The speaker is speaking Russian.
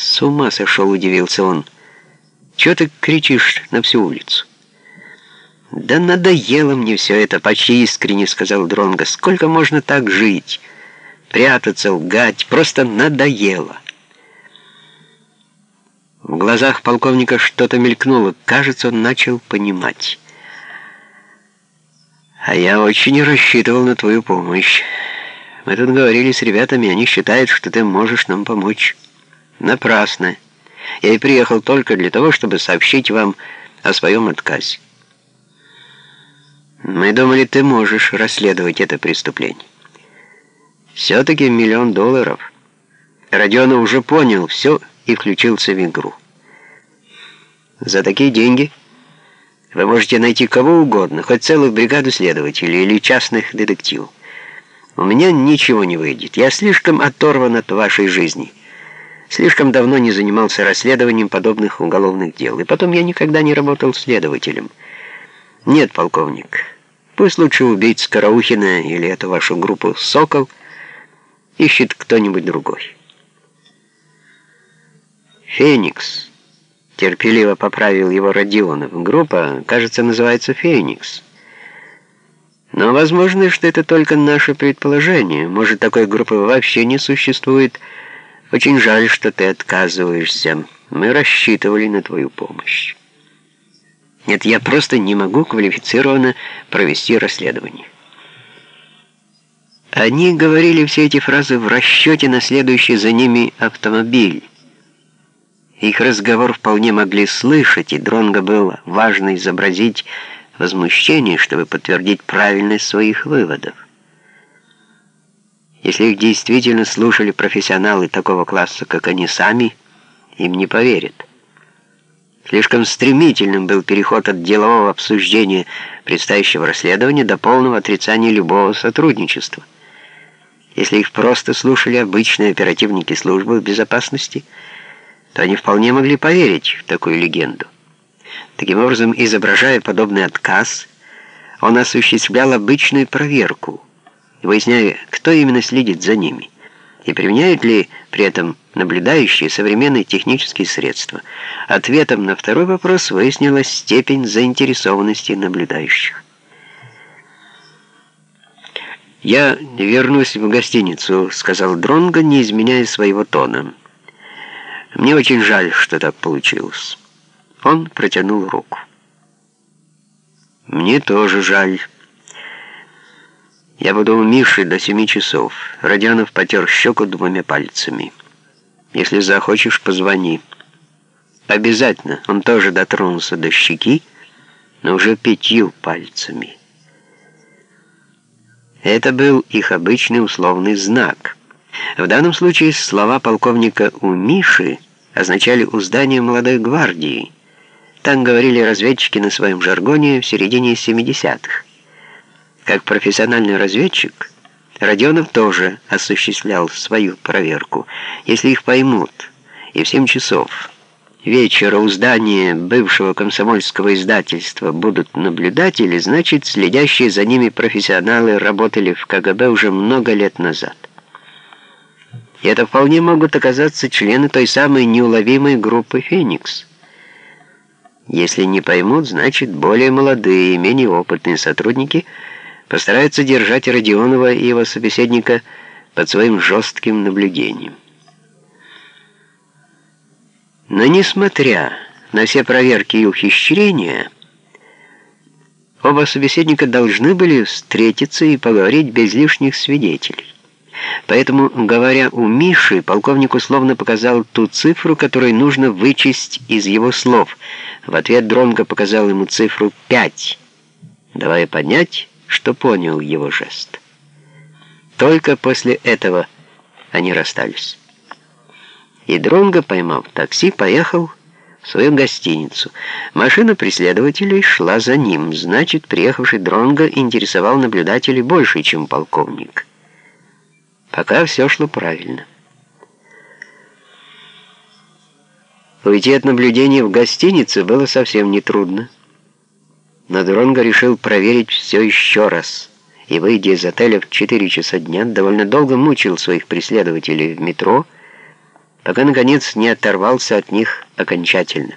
«С ума сошел», — удивился он. «Чего ты кричишь на всю улицу?» «Да надоело мне все это», — почти искренне сказал Дронго. «Сколько можно так жить? Прятаться, лгать? Просто надоело». В глазах полковника что-то мелькнуло. Кажется, он начал понимать. «А я очень рассчитывал на твою помощь. Мы тут говорили с ребятами, они считают, что ты можешь нам помочь». «Напрасно. Я и приехал только для того, чтобы сообщить вам о своем отказе». «Мы думали, ты можешь расследовать это преступление». «Все-таки миллион долларов». Родионов уже понял все и включился в игру. За такие деньги вы можете найти кого угодно, хоть целую бригаду следователей или частных детективов. У меня ничего не выйдет. Я слишком оторван от вашей жизни. Слишком давно не занимался расследованием подобных уголовных дел. И потом я никогда не работал следователем. Нет, полковник, пусть лучше убить Скороухина или эту вашу группу «Сокол» ищет кто-нибудь другой. «Феникс», — терпеливо поправил его Родионов. «Группа, кажется, называется «Феникс». Но возможно, что это только наше предположение. Может, такой группы вообще не существует. Очень жаль, что ты отказываешься. Мы рассчитывали на твою помощь. Нет, я просто не могу квалифицированно провести расследование. Они говорили все эти фразы в расчете на следующий за ними автомобиль. Их разговор вполне могли слышать, и Дронго был важно изобразить возмущение, чтобы подтвердить правильность своих выводов. Если их действительно слушали профессионалы такого класса, как они сами, им не поверят. Слишком стремительным был переход от делового обсуждения предстоящего расследования до полного отрицания любого сотрудничества. Если их просто слушали обычные оперативники службы безопасности – то они вполне могли поверить в такую легенду. Таким образом, изображая подобный отказ, он осуществлял обычную проверку, выясняя, кто именно следит за ними, и применяют ли при этом наблюдающие современные технические средства. Ответом на второй вопрос выяснилась степень заинтересованности наблюдающих. «Я вернусь в гостиницу», — сказал Дронго, не изменяя своего тона. Мне очень жаль, что так получилось. Он протянул руку. Мне тоже жаль. Я буду у Миши до семи часов. Родионов потер щеку двумя пальцами. Если захочешь, позвони. Обязательно. Он тоже дотронулся до щеки, но уже пятью пальцами. Это был их обычный условный знак — в данном случае слова полковника «у Миши» означали «у здания молодой гвардии». Так говорили разведчики на своем жаргоне в середине 70-х. Как профессиональный разведчик, Родионов тоже осуществлял свою проверку. Если их поймут, и в 7 часов вечера у здания бывшего комсомольского издательства будут наблюдатели, значит, следящие за ними профессионалы работали в КГБ уже много лет назад. И это вполне могут оказаться члены той самой неуловимой группы «Феникс». Если не поймут, значит, более молодые и менее опытные сотрудники постараются держать Родионова и его собеседника под своим жестким наблюдением. Но несмотря на все проверки и ухищрения, оба собеседника должны были встретиться и поговорить без лишних свидетелей. Поэтому, говоря у Миши, полковник условно показал ту цифру, которую нужно вычесть из его слов. В ответ Дронго показал ему цифру 5, давая понять, что понял его жест. Только после этого они расстались. И Дронго, поймав такси, поехал в свою гостиницу. Машина преследователей шла за ним, значит, приехавший Дронго интересовал наблюдателей больше, чем полковник. Пока все шло правильно. Уйти от наблюдения в гостинице было совсем нетрудно. Но Дронго решил проверить все еще раз. И, выйдя из отеля в 4 часа дня, довольно долго мучил своих преследователей в метро, пока, наконец, не оторвался от них окончательно.